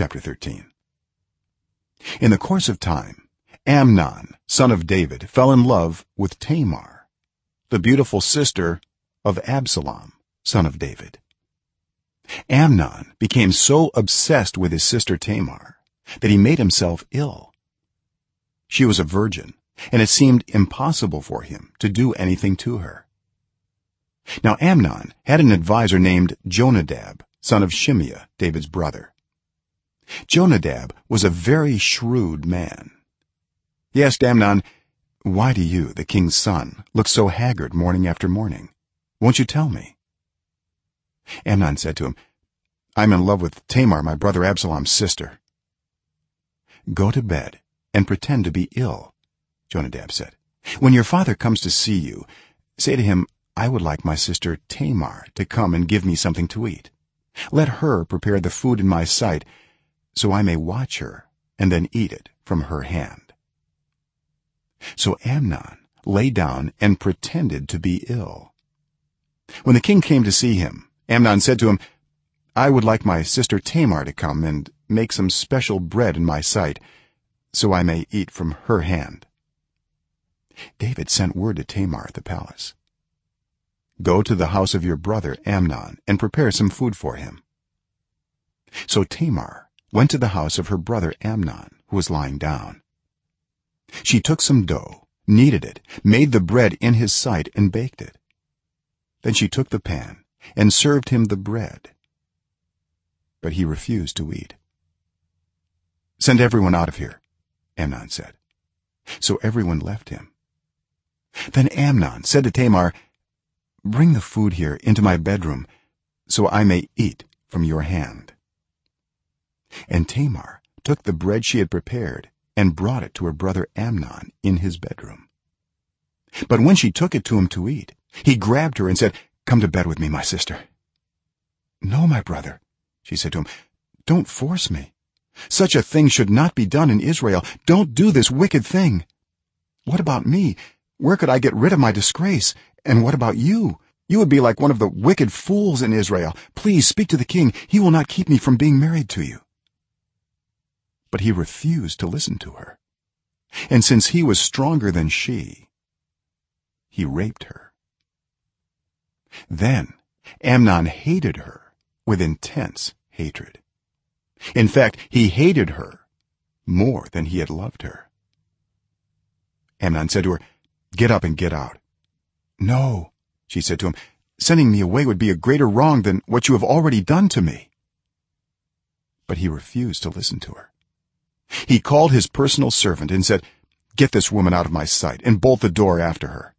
chapter 13 in the course of time amnon son of david fell in love with tamar the beautiful sister of absalom son of david. Amnon became so obsessed with his sister tamar that he made himself ill. She was a virgin and it seemed impossible for him to do anything to her. Now amnon had an adviser named jonadab son of shimeah david's brother jonadab was a very shrewd man. He asked amnon why do you the king's son look so haggard morning after morning? Won't you tell me? Amnon said to him i'm in love with tamar my brother absalom's sister. Go to bed and pretend to be ill jonadab said. When your father comes to see you say to him i would like my sister tamar to come and give me something to eat. Let her prepare the food in my sight so i may watch her and then eat it from her hand. So amnon lay down and pretended to be ill. When the king came to see him amnon said to him i would like my sister tamar to come and make some special bread in my sight so i may eat from her hand. David sent word to tamar at the palace. Go to the house of your brother amnon and prepare some food for him. So tamar went to the house of her brother amnon who was lying down. She took some dough kneaded it made the bread in his sight and baked it. Then she took the pan and served him the bread. But he refused to eat. Send everyone out of here amnon said. So everyone left him. Then amnon said to tamar bring the food here into my bedroom so i may eat from your hand and tamar took the bread she had prepared and brought it to her brother amnon in his bedroom. But when she took it to him to eat he grabbed her and said come to bed with me my sister. No my brother she said to him don't force me. Such a thing should not be done in israel. Don't do this wicked thing. What about me? Where could i get rid of my disgrace? And what about you? You would be like one of the wicked fools in israel. Please speak to the king. He will not keep me from being married to you but he refused to listen to her. And since he was stronger than she he raped her. Then amnon hated her with intense hatred. In fact he hated her more than he had loved her. Amnon said to her get up and get out. No she said to him sending me away would be a greater wrong than what you have already done to me. But he refused to listen to her he called his personal servant and said get this woman out of my sight and bolt the door after her.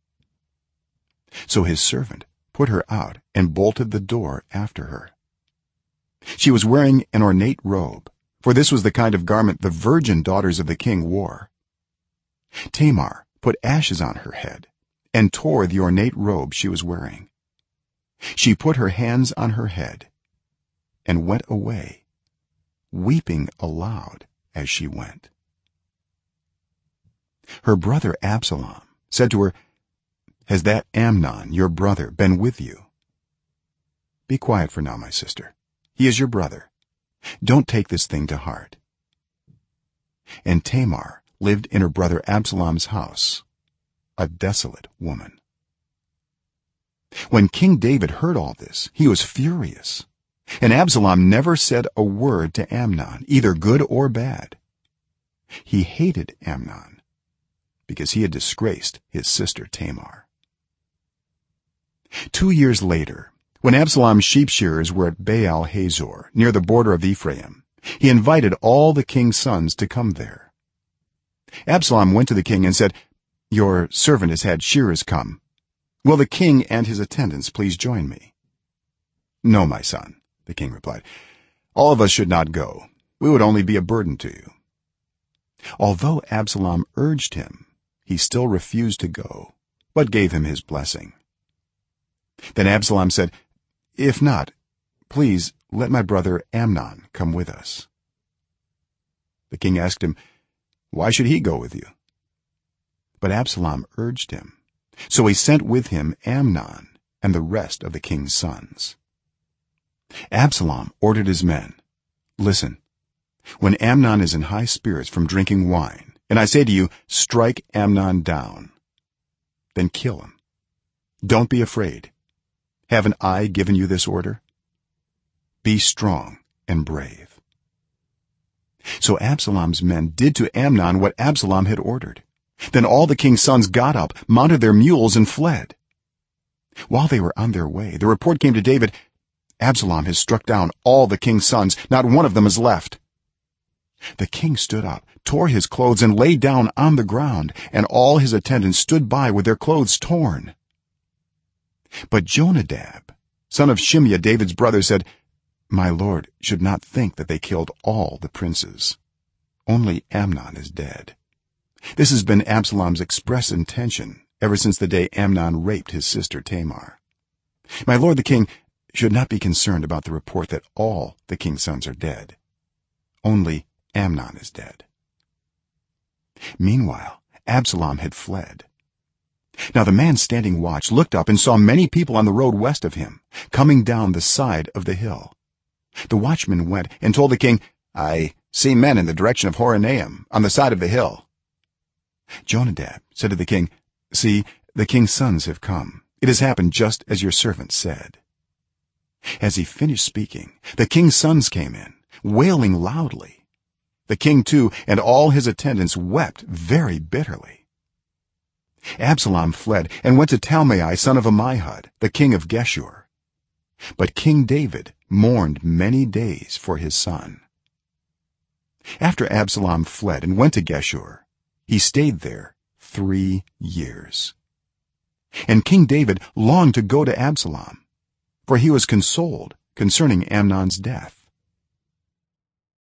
So his servant put her out and bolted the door after her. She was wearing an ornate robe for this was the kind of garment the virgin daughters of the king wore. Tamar put ashes on her head and tore the ornate robe she was wearing. She put her hands on her head and went away weeping aloud as she went. Her brother absalom said to her has that amnon your brother been with you? Be quiet for now my sister. He is your brother. Don't take this thing to heart. And tamar lived in her brother absalom's house a desolate woman. When king david heard all this he was furious and absalom never said a word to amnon either good or bad. He hated amnon because he had disgraced his sister tamar. 2 years later when absalom's sheep shearers were at baal hazor near the border of ephraim he invited all the king's sons to come there. Absalom went to the king and said your servant has had shearers come. Will the king and his attendants please join me? No my son the king replied. All of us should not go. We would only be a burden to you. Although absalom urged him he still refused to go but gave him his blessing. Then absalom said if not please let my brother amnon come with us. The king asked him why should he go with you? But absalom urged him. So he sent with him amnon and the rest of the king's sons absalom ordered his men listen when amnon is in high spirits from drinking wine and i say to you strike amnon down then kill him. Don't be afraid. Haven't i given you this order? Be strong and brave. So absalom's men did to amnon what absalom had ordered. Then all the king's sons got up mounted their mules and fled. While they were on their way the report came to david absalom has struck down all the king's sons. Not one of them is left. The king stood up tore his clothes and lay down on the ground and all his attendants stood by with their clothes torn. But jonadab son of shimeah david's brother said my lord should not think that they killed all the princes. Only amnon is dead. This has been absalom's express intention ever since the day amnon raped his sister tamar. My lord the king should not be concerned about the report that all the king's sons are dead. Only amnon is dead. Meanwhile absalom had fled. Now the man standing watch looked up and saw many people on the road west of him coming down the side of the hill. The watchman went and told the king i see men in the direction of horonaim on the side of the hill. Jonadab said to the king see the king's sons have come. It has happened just as your servant said as he finished speaking the king's sons came in wailing loudly. The king too and all his attendants wept very bitterly. Absalom fled and went to talmai son of ammihud the king of geshur. But king david mourned many days for his son. After absalom fled and went to geshur he stayed there 3 years. And king david longed to go to absalom for he was consoled concerning amnon's death